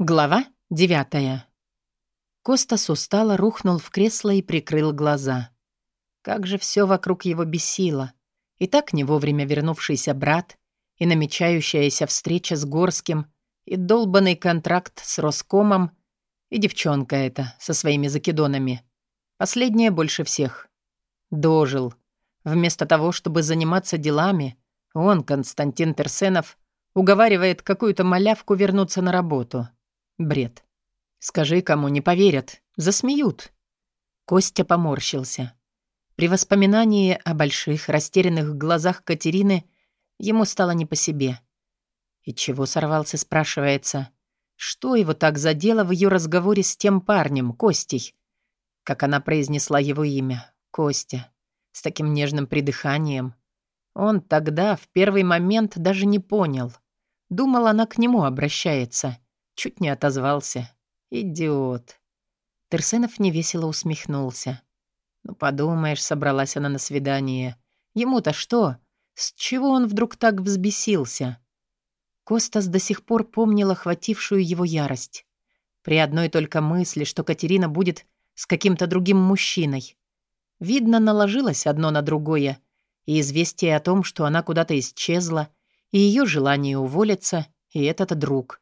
Глава девятая. Костас устало рухнул в кресло и прикрыл глаза. Как же все вокруг его бесило. И так не вовремя вернувшийся брат, и намечающаяся встреча с Горским, и долбанный контракт с Роскомом, и девчонка эта со своими закидонами. Последняя больше всех. Дожил. Вместо того, чтобы заниматься делами, он, Константин Терсенов, уговаривает какую-то малявку вернуться на работу — Бред. Скажи кому, не поверят. Засмеют. Костя поморщился. При воспоминании о больших, растерянных глазах Катерины ему стало не по себе. И чего сорвался, спрашивается. Что его так задело в ее разговоре с тем парнем, Костей? Как она произнесла его имя. Костя. С таким нежным придыханием. Он тогда, в первый момент, даже не понял. Думал, она к нему обращается. — Чуть не отозвался. Идиот. Терсенов невесело усмехнулся. Ну, подумаешь, собралась она на свидание. Ему-то что? С чего он вдруг так взбесился? Костас до сих пор помнил охватившую его ярость. При одной только мысли, что Катерина будет с каким-то другим мужчиной. Видно, наложилось одно на другое, и известие о том, что она куда-то исчезла, и ее желание уволиться, и этот друг.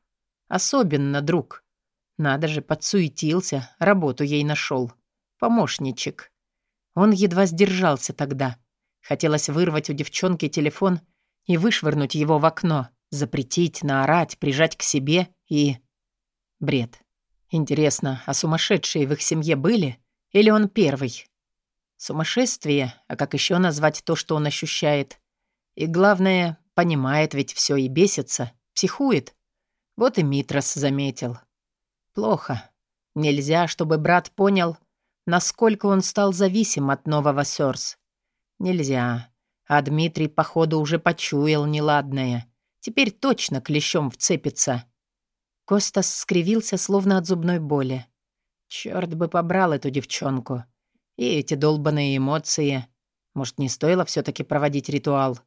Особенно друг. Надо же, подсуетился, работу ей нашел. Помощничек. Он едва сдержался тогда. Хотелось вырвать у девчонки телефон и вышвырнуть его в окно, запретить, наорать, прижать к себе и... Бред. Интересно, а сумасшедшие в их семье были? Или он первый? Сумасшествие, а как еще назвать то, что он ощущает? И главное, понимает ведь все и бесится, психует. Вот и Митрос заметил. Плохо. Нельзя, чтобы брат понял, насколько он стал зависим от нового Сёрс. Нельзя. А Дмитрий, походу, уже почуял неладное. Теперь точно клещом вцепится. Костас скривился, словно от зубной боли. Черт бы побрал эту девчонку. И эти долбанные эмоции. Может, не стоило все таки проводить ритуал?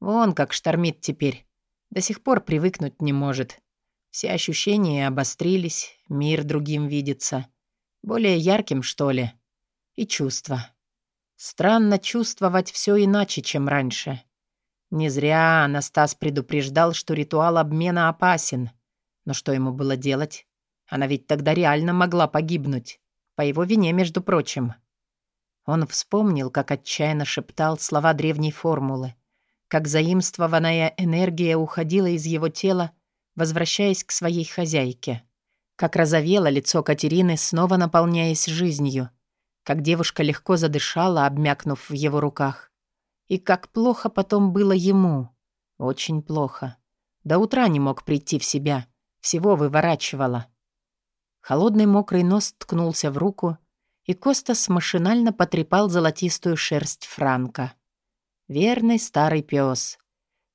Вон как штормит теперь. До сих пор привыкнуть не может. Все ощущения обострились, мир другим видится. Более ярким, что ли. И чувства. Странно чувствовать все иначе, чем раньше. Не зря Анастас предупреждал, что ритуал обмена опасен. Но что ему было делать? Она ведь тогда реально могла погибнуть. По его вине, между прочим. Он вспомнил, как отчаянно шептал слова древней формулы, как заимствованная энергия уходила из его тела, возвращаясь к своей хозяйке. Как розовело лицо Катерины, снова наполняясь жизнью. Как девушка легко задышала, обмякнув в его руках. И как плохо потом было ему. Очень плохо. До утра не мог прийти в себя. Всего выворачивало. Холодный мокрый нос ткнулся в руку, и Костас машинально потрепал золотистую шерсть Франка. Верный старый пес.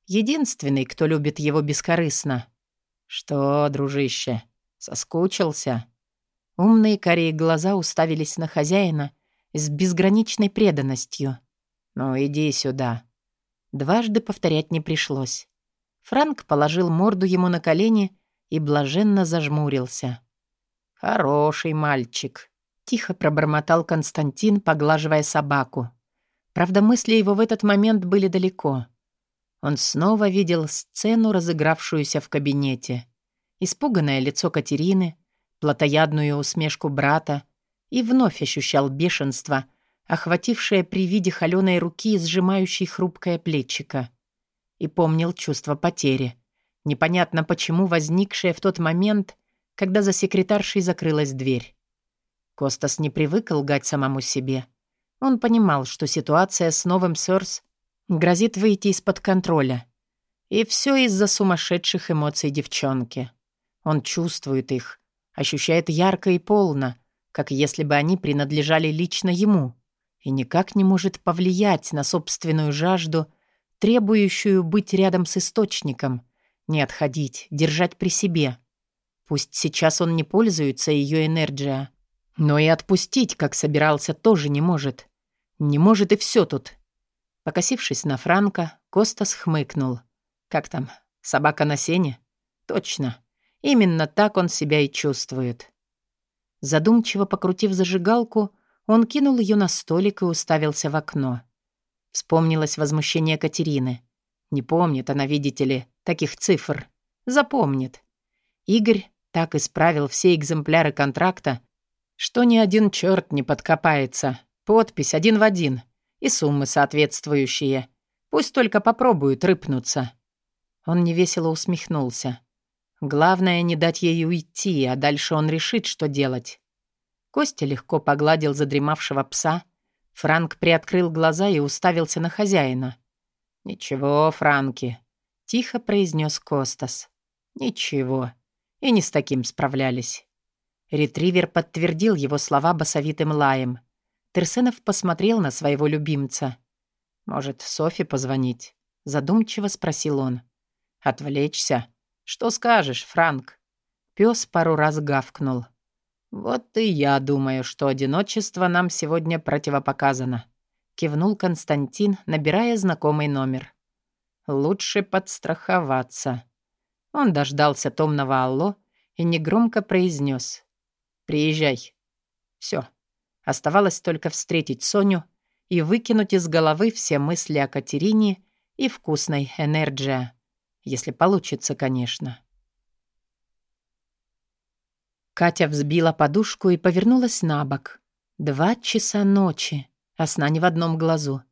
Единственный, кто любит его бескорыстно. «Что, дружище, соскучился?» Умные карие глаза уставились на хозяина с безграничной преданностью. «Ну, иди сюда». Дважды повторять не пришлось. Франк положил морду ему на колени и блаженно зажмурился. «Хороший мальчик», — тихо пробормотал Константин, поглаживая собаку. Правда, мысли его в этот момент были далеко. Он снова видел сцену, разыгравшуюся в кабинете. Испуганное лицо Катерины, плотоядную усмешку брата и вновь ощущал бешенство, охватившее при виде холёной руки, сжимающей хрупкое плечико. И помнил чувство потери, непонятно почему возникшее в тот момент, когда за секретаршей закрылась дверь. Костас не привык лгать самому себе. Он понимал, что ситуация с новым Сёрс Грозит выйти из-под контроля. И все из-за сумасшедших эмоций девчонки. Он чувствует их, ощущает ярко и полно, как если бы они принадлежали лично ему, и никак не может повлиять на собственную жажду, требующую быть рядом с источником, не отходить, держать при себе. Пусть сейчас он не пользуется ее энергией, но и отпустить, как собирался, тоже не может. Не может и все тут. Покосившись на Франка, Костас хмыкнул. «Как там? Собака на сене?» «Точно. Именно так он себя и чувствует. Задумчиво покрутив зажигалку, он кинул ее на столик и уставился в окно. Вспомнилось возмущение Катерины. Не помнит она, видите ли, таких цифр. Запомнит. Игорь так исправил все экземпляры контракта, что ни один черт не подкопается. Подпись один в один. И суммы соответствующие. Пусть только попробуют рыпнуться. Он невесело усмехнулся. Главное, не дать ей уйти, а дальше он решит, что делать. Костя легко погладил задремавшего пса. Франк приоткрыл глаза и уставился на хозяина. «Ничего, Франки», — тихо произнес Костас. «Ничего. И не с таким справлялись». Ретривер подтвердил его слова басовитым лаем. Терсенов посмотрел на своего любимца. «Может, Софи позвонить?» — задумчиво спросил он. «Отвлечься?» «Что скажешь, Франк?» Пёс пару раз гавкнул. «Вот и я думаю, что одиночество нам сегодня противопоказано», — кивнул Константин, набирая знакомый номер. «Лучше подстраховаться». Он дождался томного алло и негромко произнес: «Приезжай». Все. Оставалось только встретить Соню и выкинуть из головы все мысли о Катерине и вкусной энерджия. Если получится, конечно. Катя взбила подушку и повернулась на бок. Два часа ночи, а сна не в одном глазу.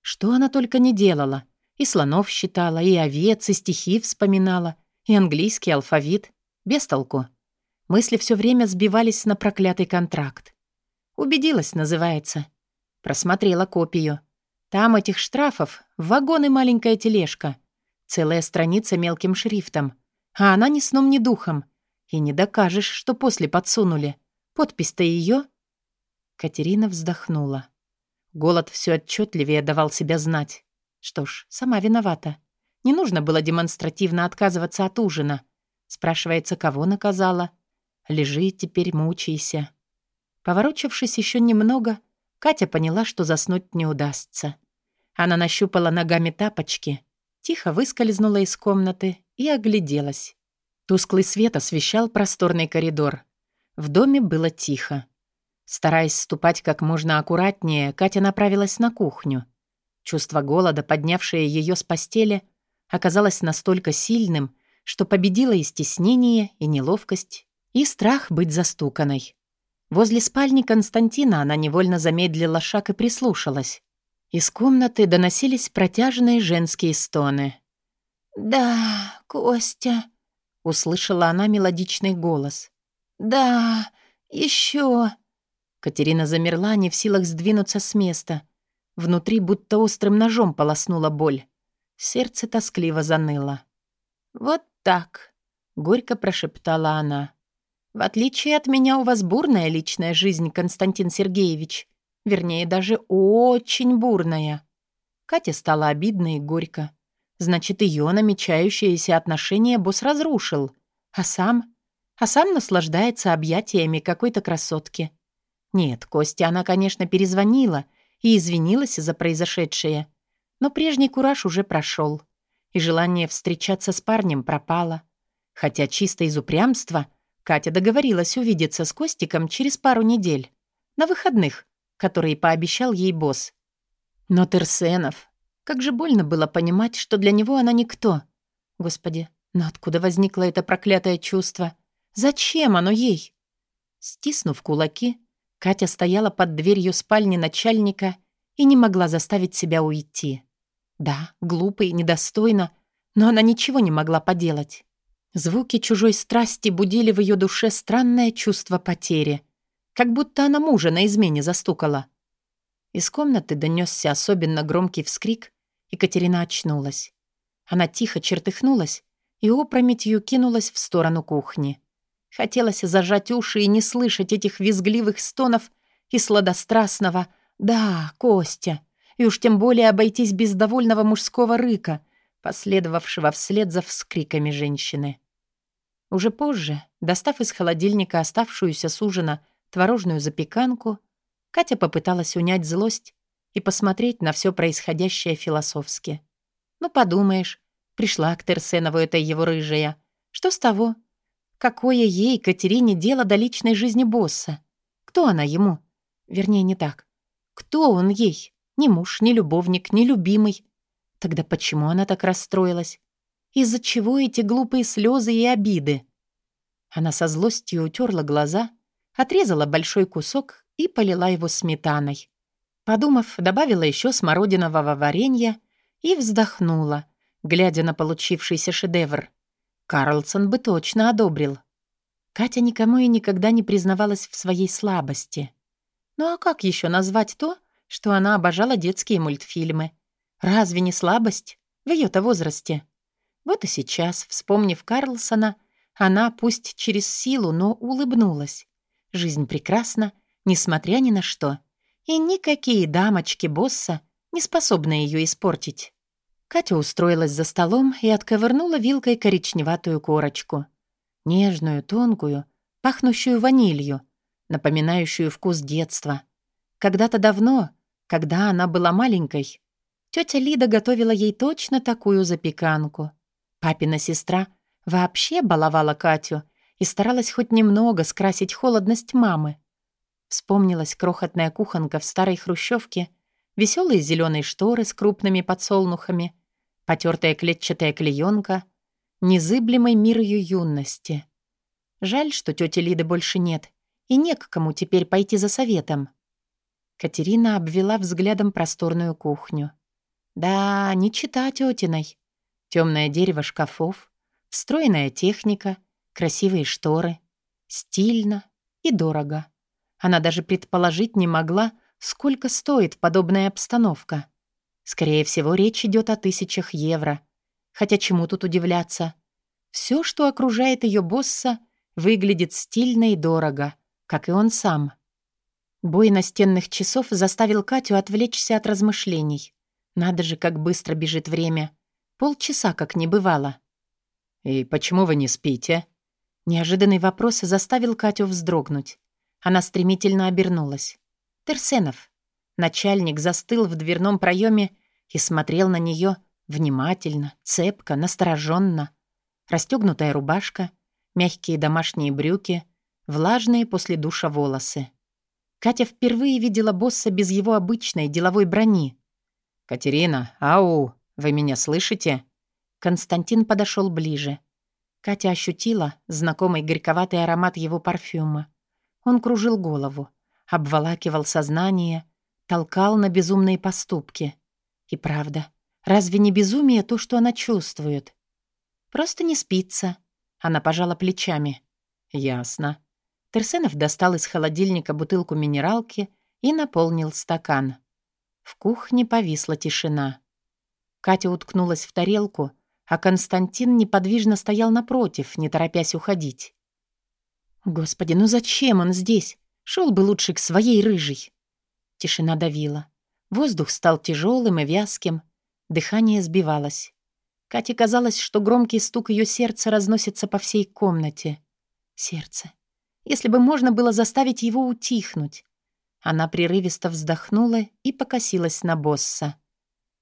Что она только не делала. И слонов считала, и овец, и стихи вспоминала, и английский алфавит. Без толку. Мысли все время сбивались на проклятый контракт. «Убедилась» называется. Просмотрела копию. Там этих штрафов вагон и маленькая тележка. Целая страница мелким шрифтом. А она ни сном, ни духом. И не докажешь, что после подсунули. Подпись-то ее. Катерина вздохнула. Голод все отчетливее давал себя знать. Что ж, сама виновата. Не нужно было демонстративно отказываться от ужина. Спрашивается, кого наказала. Лежи теперь, мучайся. Поворочившись еще немного, Катя поняла, что заснуть не удастся. Она нащупала ногами тапочки, тихо выскользнула из комнаты и огляделась. Тусклый свет освещал просторный коридор. В доме было тихо. Стараясь ступать как можно аккуратнее, Катя направилась на кухню. Чувство голода, поднявшее ее с постели, оказалось настолько сильным, что победило и стеснение, и неловкость, и страх быть застуканной. Возле спальни Константина она невольно замедлила шаг и прислушалась. Из комнаты доносились протяжные женские стоны. «Да, Костя», — услышала она мелодичный голос. «Да, еще». Катерина замерла, не в силах сдвинуться с места. Внутри будто острым ножом полоснула боль. Сердце тоскливо заныло. «Вот так», — горько прошептала она. «В отличие от меня, у вас бурная личная жизнь, Константин Сергеевич. Вернее, даже очень бурная. Кате стало обидно и горько. Значит, ее намечающиеся отношения босс разрушил. А сам? А сам наслаждается объятиями какой-то красотки. Нет, Костя она, конечно, перезвонила и извинилась за произошедшее. Но прежний кураж уже прошел, и желание встречаться с парнем пропало. Хотя чисто из упрямства Катя договорилась увидеться с Костиком через пару недель. На выходных, которые пообещал ей босс. Но Терсенов... Как же больно было понимать, что для него она никто. Господи, но откуда возникло это проклятое чувство? Зачем оно ей? Стиснув кулаки, Катя стояла под дверью спальни начальника и не могла заставить себя уйти. Да, глупо и недостойно, но она ничего не могла поделать. Звуки чужой страсти будили в ее душе странное чувство потери — как будто она мужа на измене застукала. Из комнаты донесся особенно громкий вскрик, и Катерина очнулась. Она тихо чертыхнулась и опрометью кинулась в сторону кухни. Хотелось зажать уши и не слышать этих визгливых стонов и сладострастного «Да, Костя!» и уж тем более обойтись без довольного мужского рыка, последовавшего вслед за вскриками женщины. Уже позже, достав из холодильника оставшуюся с ужина творожную запеканку, Катя попыталась унять злость и посмотреть на все происходящее философски. Ну, подумаешь, пришла к Терсенову эта его рыжая. Что с того? Какое ей, Катерине, дело до личной жизни босса? Кто она ему? Вернее, не так. Кто он ей? Ни муж, ни любовник, ни любимый. Тогда почему она так расстроилась? Из-за чего эти глупые слезы и обиды? Она со злостью утерла глаза, отрезала большой кусок и полила его сметаной. Подумав, добавила еще смородинового варенья и вздохнула, глядя на получившийся шедевр. Карлсон бы точно одобрил. Катя никому и никогда не признавалась в своей слабости. Ну а как еще назвать то, что она обожала детские мультфильмы? Разве не слабость в ее-то возрасте? Вот и сейчас, вспомнив Карлсона, она, пусть через силу, но улыбнулась. Жизнь прекрасна, несмотря ни на что. И никакие дамочки босса не способны ее испортить. Катя устроилась за столом и отковырнула вилкой коричневатую корочку. Нежную, тонкую, пахнущую ванилью, напоминающую вкус детства. Когда-то давно, когда она была маленькой, тетя Лида готовила ей точно такую запеканку. Папина сестра вообще баловала Катю и старалась хоть немного скрасить холодность мамы. Вспомнилась крохотная кухонка в старой хрущевке, веселые зеленые шторы с крупными подсолнухами, потертая клетчатая клеенка, незыблемый мир ее юности. Жаль, что тети Лиды больше нет, и не к кому теперь пойти за советом. Катерина обвела взглядом просторную кухню. Да, не чита тетиной. Темное дерево шкафов, встроенная техника, красивые шторы. Стильно и дорого. Она даже предположить не могла, сколько стоит подобная обстановка. Скорее всего, речь идет о тысячах евро. Хотя чему тут удивляться? Все, что окружает ее босса, выглядит стильно и дорого, как и он сам. Бой настенных часов заставил Катю отвлечься от размышлений. Надо же, как быстро бежит время. Полчаса как не бывало. «И почему вы не спите?» Неожиданный вопрос заставил Катю вздрогнуть. Она стремительно обернулась. Терсенов. Начальник застыл в дверном проеме и смотрел на нее внимательно, цепко, настороженно. Расстегнутая рубашка, мягкие домашние брюки, влажные после душа волосы. Катя впервые видела босса без его обычной деловой брони. «Катерина, ау, вы меня слышите?» Константин подошел ближе. Катя ощутила знакомый горьковатый аромат его парфюма. Он кружил голову, обволакивал сознание, толкал на безумные поступки. И правда, разве не безумие то, что она чувствует? Просто не спится. Она пожала плечами. Ясно. Терсенов достал из холодильника бутылку минералки и наполнил стакан. В кухне повисла тишина. Катя уткнулась в тарелку, а Константин неподвижно стоял напротив, не торопясь уходить. Господи, ну зачем он здесь? Шел бы лучше к своей рыжей. Тишина давила. Воздух стал тяжелым и вязким. Дыхание сбивалось. Кате казалось, что громкий стук ее сердца разносится по всей комнате. Сердце. Если бы можно было заставить его утихнуть. Она прерывисто вздохнула и покосилась на босса.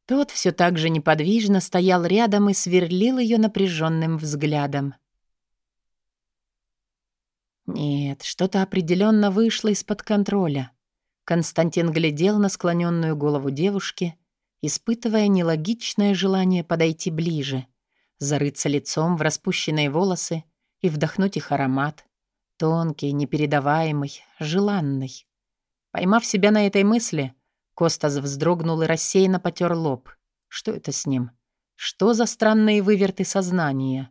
Тот все так же неподвижно стоял рядом и сверлил ее напряженным взглядом. Нет, что-то определенно вышло из-под контроля. Константин глядел на склоненную голову девушки, испытывая нелогичное желание подойти ближе, зарыться лицом в распущенные волосы и вдохнуть их аромат. Тонкий, непередаваемый, желанный. Поймав себя на этой мысли, Костас вздрогнул и рассеянно потер лоб. Что это с ним? Что за странные выверты сознания?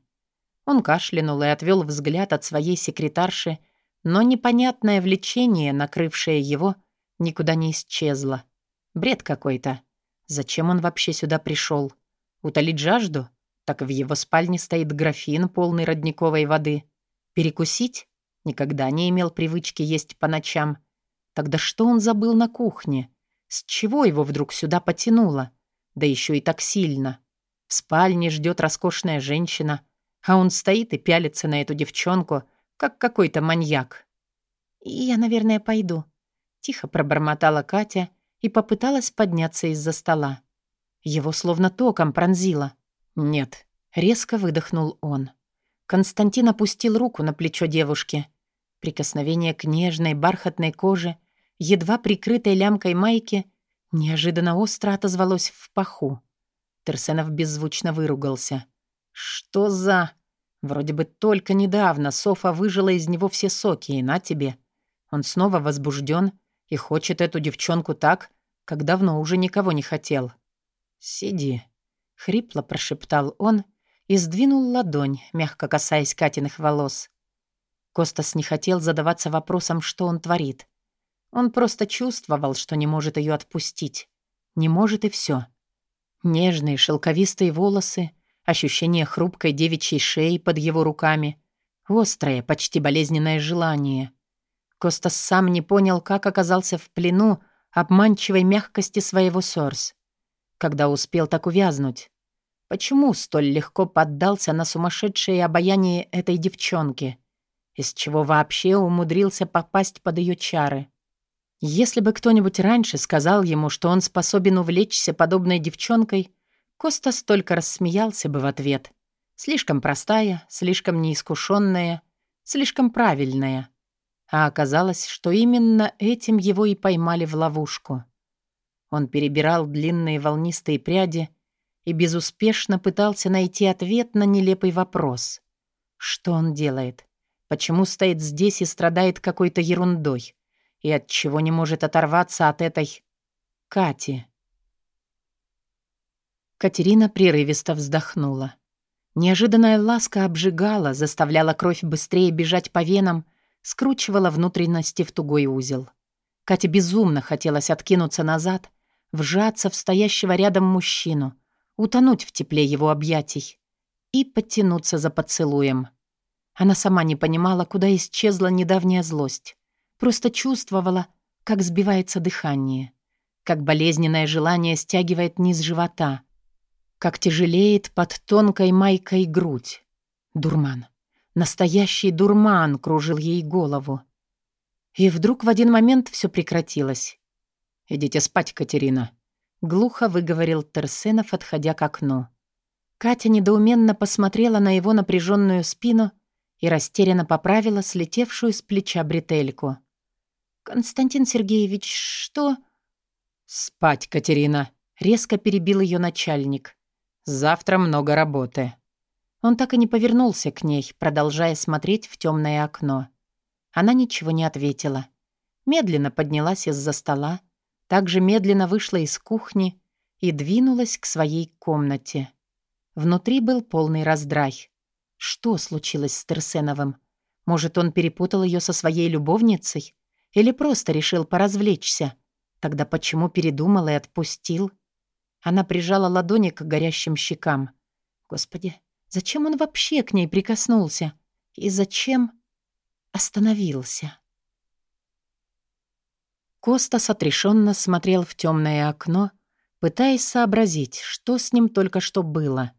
Он кашлянул и отвел взгляд от своей секретарши, но непонятное влечение, накрывшее его, никуда не исчезло. Бред какой-то. Зачем он вообще сюда пришел? Утолить жажду? Так в его спальне стоит графин, полный родниковой воды. Перекусить? Никогда не имел привычки есть по ночам. Тогда что он забыл на кухне? С чего его вдруг сюда потянуло? Да еще и так сильно. В спальне ждет роскошная женщина — а он стоит и пялится на эту девчонку, как какой-то маньяк. «Я, наверное, пойду», — тихо пробормотала Катя и попыталась подняться из-за стола. Его словно током пронзило. «Нет», — резко выдохнул он. Константин опустил руку на плечо девушки. Прикосновение к нежной бархатной коже, едва прикрытой лямкой майки, неожиданно остро отозвалось в паху. Терсенов беззвучно выругался. «Что за...» Вроде бы только недавно Софа выжила из него все соки, и на тебе. Он снова возбужден и хочет эту девчонку так, как давно уже никого не хотел. «Сиди», — хрипло прошептал он и сдвинул ладонь, мягко касаясь Катиных волос. Костас не хотел задаваться вопросом, что он творит. Он просто чувствовал, что не может ее отпустить. Не может и все. Нежные шелковистые волосы, ощущение хрупкой девичьей шеи под его руками, острое, почти болезненное желание. Костас сам не понял, как оказался в плену обманчивой мягкости своего сорс. Когда успел так увязнуть? Почему столь легко поддался на сумасшедшее обаяние этой девчонки? Из чего вообще умудрился попасть под ее чары? Если бы кто-нибудь раньше сказал ему, что он способен увлечься подобной девчонкой, Костас только рассмеялся бы в ответ. Слишком простая, слишком неискушенная, слишком правильная. А оказалось, что именно этим его и поймали в ловушку. Он перебирал длинные волнистые пряди и безуспешно пытался найти ответ на нелепый вопрос. Что он делает? Почему стоит здесь и страдает какой-то ерундой? И от чего не может оторваться от этой... Кати? Катерина прерывисто вздохнула. Неожиданная ласка обжигала, заставляла кровь быстрее бежать по венам, скручивала внутренности в тугой узел. Кате безумно хотелось откинуться назад, вжаться в стоящего рядом мужчину, утонуть в тепле его объятий и подтянуться за поцелуем. Она сама не понимала, куда исчезла недавняя злость. Просто чувствовала, как сбивается дыхание, как болезненное желание стягивает низ живота — как тяжелеет под тонкой майкой грудь. Дурман. Настоящий дурман кружил ей голову. И вдруг в один момент все прекратилось. «Идите спать, Катерина», — глухо выговорил Терсенов, отходя к окну. Катя недоуменно посмотрела на его напряженную спину и растерянно поправила слетевшую с плеча бретельку. «Константин Сергеевич, что...» «Спать, Катерина», — резко перебил ее начальник. Завтра много работы». Он так и не повернулся к ней, продолжая смотреть в темное окно. Она ничего не ответила. Медленно поднялась из-за стола, также медленно вышла из кухни и двинулась к своей комнате. Внутри был полный раздрай. Что случилось с Терсеновым? Может, он перепутал ее со своей любовницей? Или просто решил поразвлечься? Тогда почему передумал и отпустил? Она прижала ладони к горящим щекам. Господи, зачем он вообще к ней прикоснулся? И зачем остановился? Костас отрешенно смотрел в темное окно, пытаясь сообразить, что с ним только что было.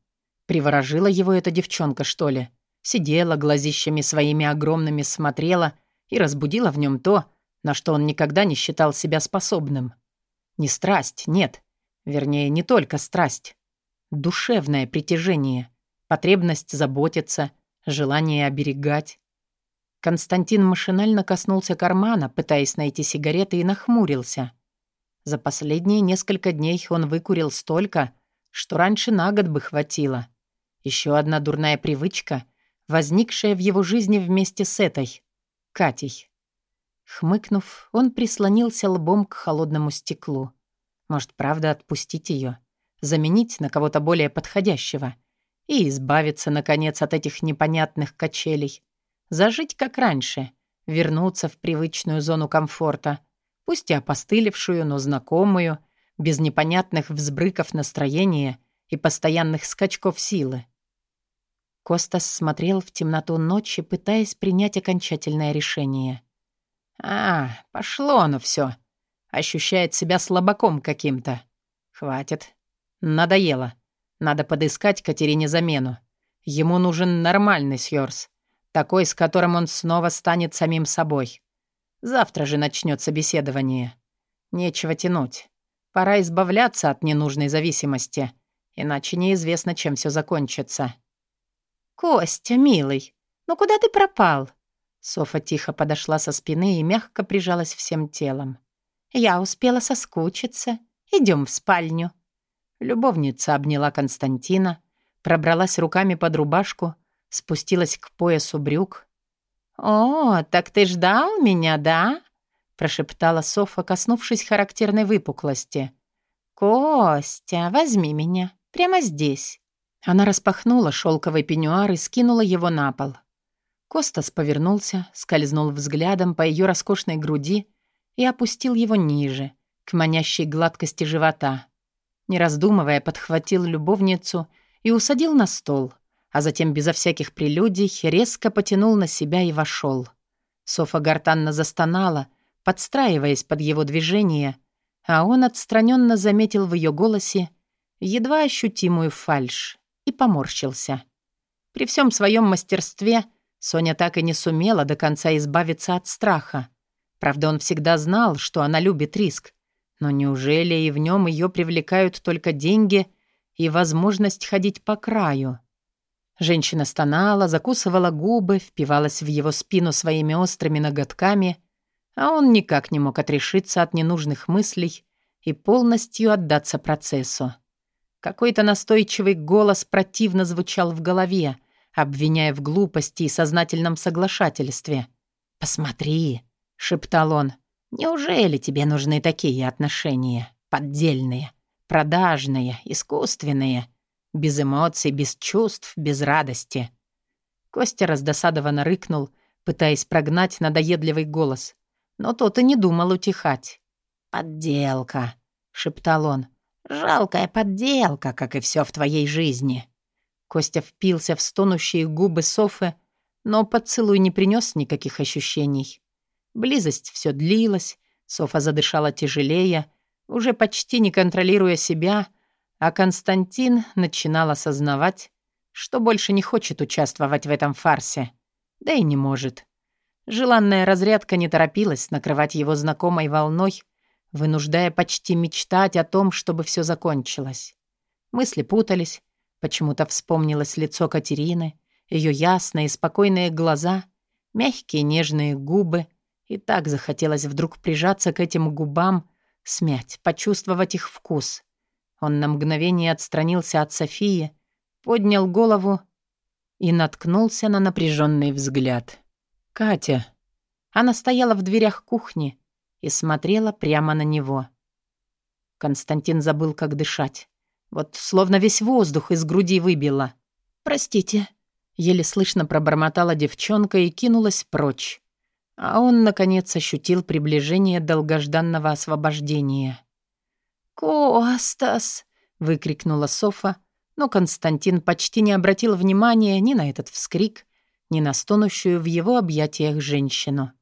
Приворожила его эта девчонка, что ли? Сидела, глазищами своими огромными смотрела и разбудила в нем то, на что он никогда не считал себя способным. Не страсть, нет, Вернее, не только страсть. Душевное притяжение, потребность заботиться, желание оберегать. Константин машинально коснулся кармана, пытаясь найти сигареты, и нахмурился. За последние несколько дней он выкурил столько, что раньше на год бы хватило. Еще одна дурная привычка, возникшая в его жизни вместе с этой, Катей. Хмыкнув, он прислонился лбом к холодному стеклу. Может, правда отпустить ее, заменить на кого-то более подходящего и избавиться, наконец, от этих непонятных качелей. Зажить как раньше, вернуться в привычную зону комфорта, пусть и опостылевшую, но знакомую, без непонятных взбрыков настроения и постоянных скачков силы. Костас смотрел в темноту ночи, пытаясь принять окончательное решение. «А, пошло оно все. Ощущает себя слабаком каким-то. Хватит. Надоело. Надо подыскать Катерине замену. Ему нужен нормальный Сьорс. Такой, с которым он снова станет самим собой. Завтра же начнет собеседование. Нечего тянуть. Пора избавляться от ненужной зависимости. Иначе неизвестно, чем все закончится. «Костя, милый, ну куда ты пропал?» Софа тихо подошла со спины и мягко прижалась всем телом. «Я успела соскучиться. Идем в спальню». Любовница обняла Константина, пробралась руками под рубашку, спустилась к поясу брюк. «О, так ты ждал меня, да?» прошептала Софа, коснувшись характерной выпуклости. «Костя, возьми меня. Прямо здесь». Она распахнула шелковый пеньюар и скинула его на пол. Костас повернулся, скользнул взглядом по ее роскошной груди и опустил его ниже, к манящей гладкости живота. Не раздумывая, подхватил любовницу и усадил на стол, а затем безо всяких прелюдий резко потянул на себя и вошел. Софа гортанно застонала, подстраиваясь под его движение, а он отстраненно заметил в ее голосе едва ощутимую фальшь и поморщился. При всем своем мастерстве Соня так и не сумела до конца избавиться от страха. Правда, он всегда знал, что она любит риск. Но неужели и в нем ее привлекают только деньги и возможность ходить по краю? Женщина стонала, закусывала губы, впивалась в его спину своими острыми ноготками, а он никак не мог отрешиться от ненужных мыслей и полностью отдаться процессу. Какой-то настойчивый голос противно звучал в голове, обвиняя в глупости и сознательном соглашательстве. «Посмотри», — шептал он, — «неужели тебе нужны такие отношения? Поддельные, продажные, искусственные, без эмоций, без чувств, без радости?» Костя раздосадованно рыкнул, пытаясь прогнать надоедливый голос но тот и не думал утихать. «Подделка», — шептал он. «Жалкая подделка, как и все в твоей жизни». Костя впился в стонущие губы Софы, но поцелуй не принес никаких ощущений. Близость все длилась, Софа задышала тяжелее, уже почти не контролируя себя, а Константин начинал осознавать, что больше не хочет участвовать в этом фарсе. Да и не может. Желанная разрядка не торопилась накрывать его знакомой волной, вынуждая почти мечтать о том, чтобы все закончилось. Мысли путались, почему-то вспомнилось лицо Катерины, ее ясные, спокойные глаза, мягкие нежные губы, и так захотелось вдруг прижаться к этим губам, смять, почувствовать их вкус. Он на мгновение отстранился от Софии, поднял голову и наткнулся на напряженный взгляд. «Катя». Она стояла в дверях кухни и смотрела прямо на него. Константин забыл, как дышать. Вот словно весь воздух из груди выбило. «Простите», — еле слышно пробормотала девчонка и кинулась прочь. А он, наконец, ощутил приближение долгожданного освобождения. «Костас!» — выкрикнула Софа, но Константин почти не обратил внимания ни на этот вскрик, ни на стонущую в его объятиях женщину.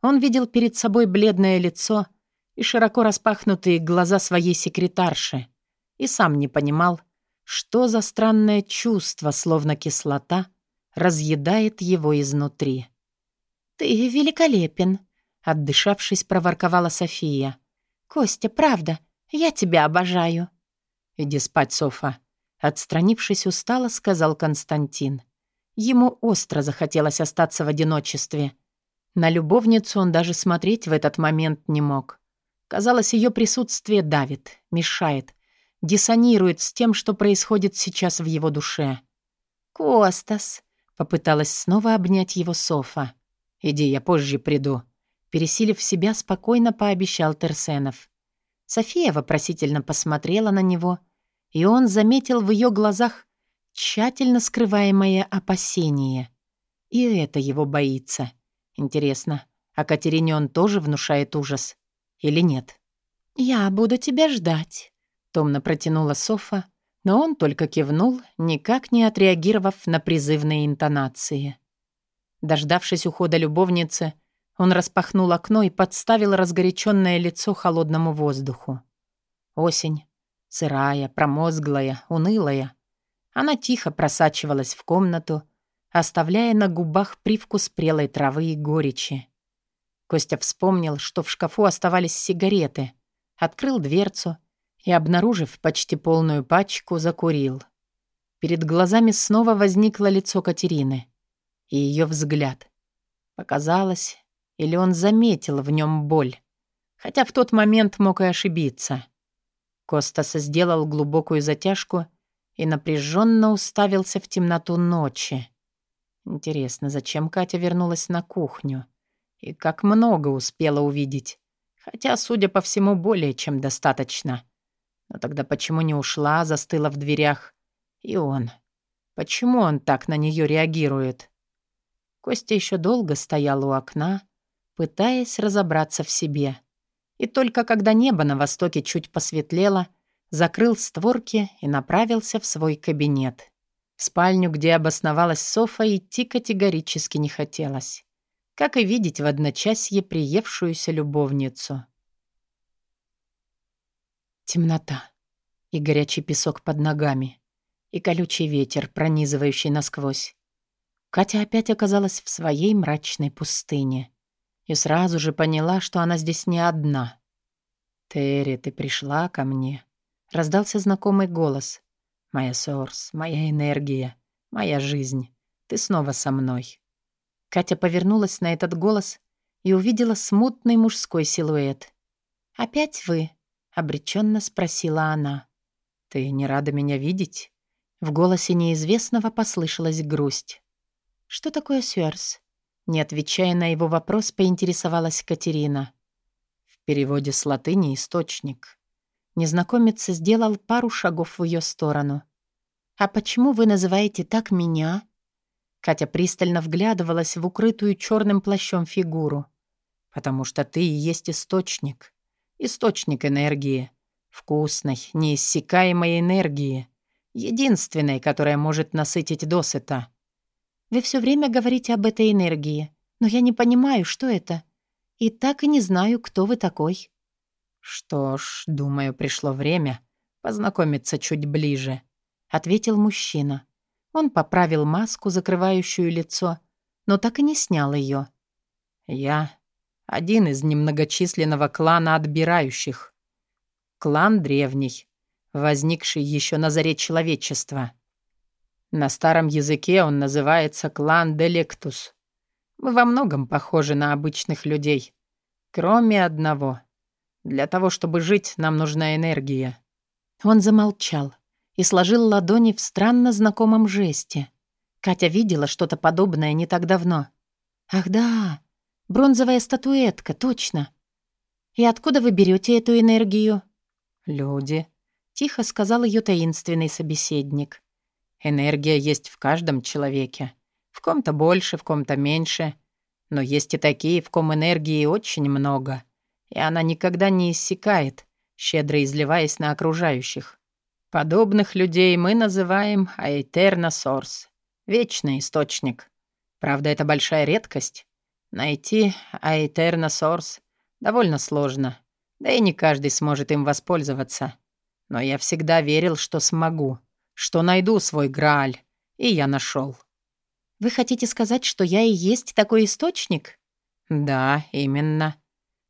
Он видел перед собой бледное лицо и широко распахнутые глаза своей секретарши и сам не понимал, что за странное чувство, словно кислота, разъедает его изнутри. «Ты великолепен», — отдышавшись, проворковала София. «Костя, правда, я тебя обожаю». «Иди спать, Софа», — отстранившись устало, сказал Константин. Ему остро захотелось остаться в одиночестве. На любовницу он даже смотреть в этот момент не мог. Казалось, ее присутствие давит, мешает, диссонирует с тем, что происходит сейчас в его душе. «Костас!» — попыталась снова обнять его Софа. «Иди, я позже приду». Пересилив себя, спокойно пообещал Терсенов. София вопросительно посмотрела на него, и он заметил в ее глазах Тщательно скрываемое опасение. И это его боится. Интересно, а Катерине он тоже внушает ужас? Или нет? «Я буду тебя ждать», — томно протянула Софа, но он только кивнул, никак не отреагировав на призывные интонации. Дождавшись ухода любовницы, он распахнул окно и подставил разгоряченное лицо холодному воздуху. Осень. Сырая, промозглая, унылая. Она тихо просачивалась в комнату, оставляя на губах привкус прелой травы и горечи. Костя вспомнил, что в шкафу оставались сигареты, открыл дверцу и, обнаружив почти полную пачку, закурил. Перед глазами снова возникло лицо Катерины и ее взгляд. Показалось, или он заметил в нем боль, хотя в тот момент мог и ошибиться. Костас сделал глубокую затяжку и напряженно уставился в темноту ночи. Интересно, зачем Катя вернулась на кухню? И как много успела увидеть? Хотя, судя по всему, более чем достаточно. Но тогда почему не ушла, застыла в дверях? И он. Почему он так на нее реагирует? Костя еще долго стоял у окна, пытаясь разобраться в себе. И только когда небо на востоке чуть посветлело, закрыл створки и направился в свой кабинет. В спальню, где обосновалась Софа, идти категорически не хотелось. Как и видеть в одночасье приевшуюся любовницу. Темнота и горячий песок под ногами, и колючий ветер, пронизывающий насквозь. Катя опять оказалась в своей мрачной пустыне и сразу же поняла, что она здесь не одна. «Терри, ты пришла ко мне?» Раздался знакомый голос. «Моя Сорс, моя энергия, моя жизнь. Ты снова со мной». Катя повернулась на этот голос и увидела смутный мужской силуэт. «Опять вы?» — обреченно спросила она. «Ты не рада меня видеть?» В голосе неизвестного послышалась грусть. «Что такое Сюэрс?» Не отвечая на его вопрос, поинтересовалась Катерина. В переводе с латыни «источник». Незнакомец сделал пару шагов в ее сторону. «А почему вы называете так меня?» Катя пристально вглядывалась в укрытую черным плащом фигуру. «Потому что ты и есть источник. Источник энергии. Вкусной, неиссякаемой энергии. Единственной, которая может насытить досыта. Вы все время говорите об этой энергии, но я не понимаю, что это. И так и не знаю, кто вы такой». «Что ж, думаю, пришло время познакомиться чуть ближе», — ответил мужчина. Он поправил маску, закрывающую лицо, но так и не снял ее. «Я один из немногочисленного клана отбирающих. Клан древний, возникший еще на заре человечества. На старом языке он называется клан Делектус. Мы во многом похожи на обычных людей, кроме одного. Для того, чтобы жить, нам нужна энергия». Он замолчал и сложил ладони в странно знакомом жесте. Катя видела что-то подобное не так давно. «Ах да, бронзовая статуэтка, точно. И откуда вы берете эту энергию?» «Люди», — тихо сказал ее таинственный собеседник. Энергия есть в каждом человеке. В ком-то больше, в ком-то меньше. Но есть и такие, в ком энергии очень много. И она никогда не иссякает, щедро изливаясь на окружающих. Подобных людей мы называем Аэтерна Сорс. Вечный источник. Правда, это большая редкость. Найти Аэтерна Сорс довольно сложно. Да и не каждый сможет им воспользоваться. Но я всегда верил, что смогу что найду свой Грааль. И я нашел. «Вы хотите сказать, что я и есть такой источник?» «Да, именно».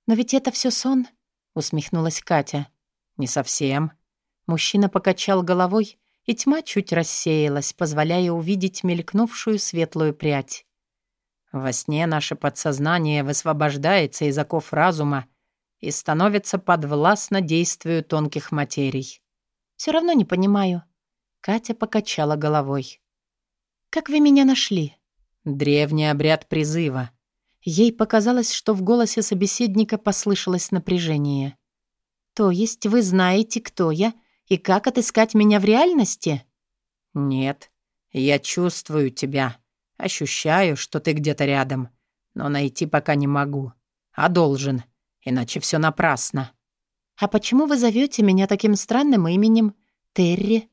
«Но ведь это все сон», — усмехнулась Катя. «Не совсем». Мужчина покачал головой, и тьма чуть рассеялась, позволяя увидеть мелькнувшую светлую прядь. Во сне наше подсознание высвобождается из оков разума и становится подвластно действию тонких материй. Все равно не понимаю. Катя покачала головой. «Как вы меня нашли?» «Древний обряд призыва». Ей показалось, что в голосе собеседника послышалось напряжение. «То есть вы знаете, кто я и как отыскать меня в реальности?» «Нет. Я чувствую тебя. Ощущаю, что ты где-то рядом. Но найти пока не могу. А должен. Иначе все напрасно». «А почему вы зовете меня таким странным именем? Терри?»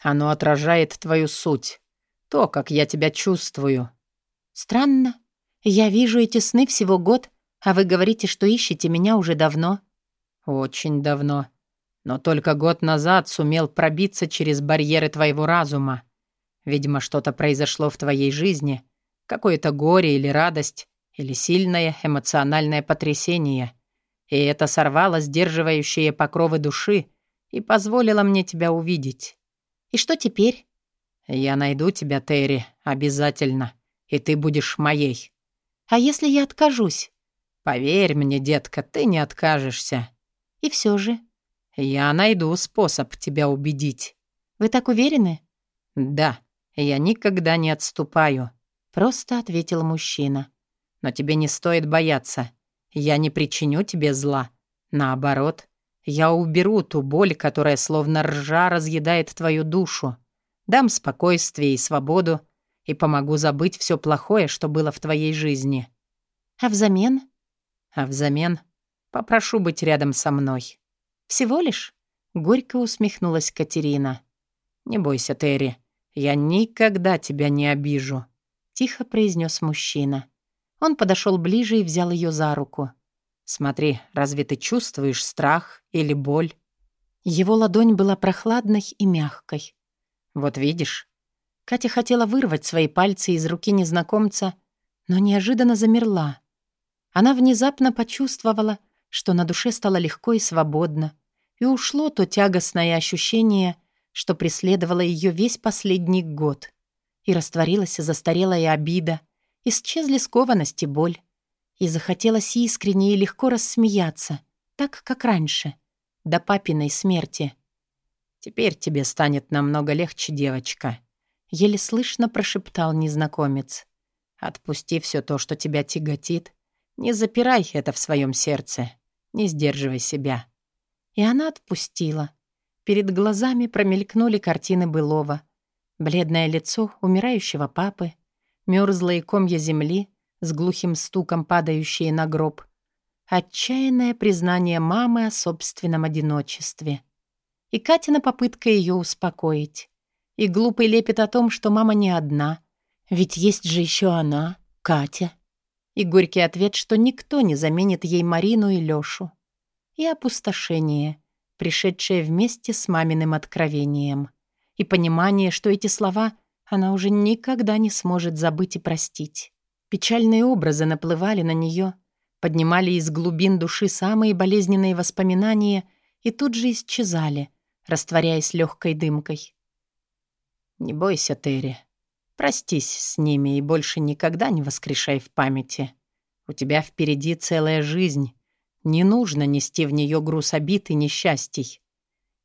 Оно отражает твою суть. То, как я тебя чувствую». «Странно. Я вижу эти сны всего год, а вы говорите, что ищете меня уже давно». «Очень давно. Но только год назад сумел пробиться через барьеры твоего разума. Видимо, что-то произошло в твоей жизни. Какое-то горе или радость, или сильное эмоциональное потрясение. И это сорвало сдерживающие покровы души и позволило мне тебя увидеть. И что теперь? «Я найду тебя, Терри, обязательно, и ты будешь моей». «А если я откажусь?» «Поверь мне, детка, ты не откажешься». «И все же?» «Я найду способ тебя убедить». «Вы так уверены?» «Да, я никогда не отступаю», — просто ответил мужчина. «Но тебе не стоит бояться. Я не причиню тебе зла. Наоборот, я уберу ту боль, которая словно ржа разъедает твою душу. Дам спокойствие и свободу и помогу забыть все плохое, что было в твоей жизни. А взамен? А взамен попрошу быть рядом со мной. Всего лишь? Горько усмехнулась Катерина. Не бойся, Терри. Я никогда тебя не обижу. Тихо произнес мужчина. Он подошел ближе и взял ее за руку. Смотри, разве ты чувствуешь страх или боль? Его ладонь была прохладной и мягкой. Вот видишь? Катя хотела вырвать свои пальцы из руки незнакомца, но неожиданно замерла. Она внезапно почувствовала, что на душе стало легко и свободно, и ушло то тягостное ощущение, что преследовало ее весь последний год. И растворилась застарелая обида, исчезли скованность и боль. И захотелось искренне и легко рассмеяться, так, как раньше, до папиной смерти. «Теперь тебе станет намного легче, девочка», — еле слышно прошептал незнакомец. «Отпусти все то, что тебя тяготит. Не запирай это в своем сердце. Не сдерживай себя». И она отпустила. Перед глазами промелькнули картины былого. Бледное лицо умирающего папы, мёрзлые комья земли — с глухим стуком падающие на гроб. Отчаянное признание мамы о собственном одиночестве. И Катина попытка ее успокоить. И глупый лепет о том, что мама не одна. Ведь есть же еще она, Катя. И горький ответ, что никто не заменит ей Марину и Лёшу. И опустошение, пришедшее вместе с маминым откровением. И понимание, что эти слова она уже никогда не сможет забыть и простить. Печальные образы наплывали на нее, поднимали из глубин души самые болезненные воспоминания и тут же исчезали, растворяясь легкой дымкой. «Не бойся, Терри. Простись с ними и больше никогда не воскрешай в памяти. У тебя впереди целая жизнь. Не нужно нести в нее груз обид и несчастий».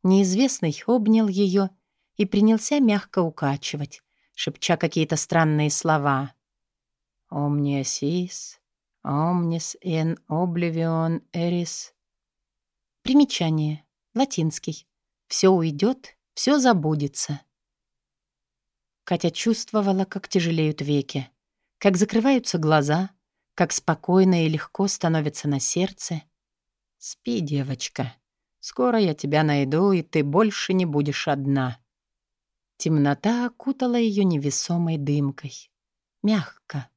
Неизвестный обнял ее и принялся мягко укачивать, шепча какие-то странные слова. Omnia sis, omnis in oblivion eris. Примечание. Латинский. Все уйдет, все забудется. Катя чувствовала, как тяжелеют веки, как закрываются глаза, как спокойно и легко становится на сердце. «Спи, девочка. Скоро я тебя найду, и ты больше не будешь одна». Темнота окутала ее невесомой дымкой. Мягко,